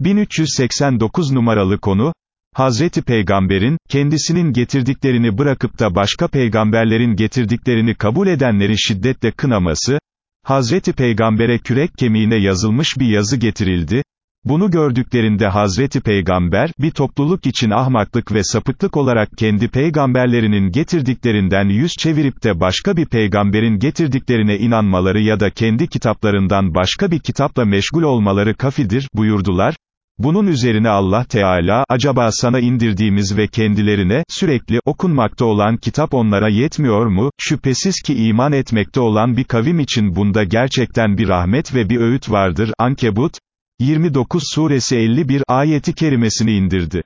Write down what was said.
1389 numaralı konu, Hazreti Peygamber'in, kendisinin getirdiklerini bırakıp da başka peygamberlerin getirdiklerini kabul edenleri şiddetle kınaması, Hazreti Peygamber'e kürek kemiğine yazılmış bir yazı getirildi, bunu gördüklerinde Hazreti Peygamber, bir topluluk için ahmaklık ve sapıklık olarak kendi peygamberlerinin getirdiklerinden yüz çevirip de başka bir peygamberin getirdiklerine inanmaları ya da kendi kitaplarından başka bir kitapla meşgul olmaları kafidir, buyurdular. Bunun üzerine Allah Teala, acaba sana indirdiğimiz ve kendilerine, sürekli, okunmakta olan kitap onlara yetmiyor mu, şüphesiz ki iman etmekte olan bir kavim için bunda gerçekten bir rahmet ve bir öğüt vardır, Ankebut, 29 suresi 51 ayeti kerimesini indirdi.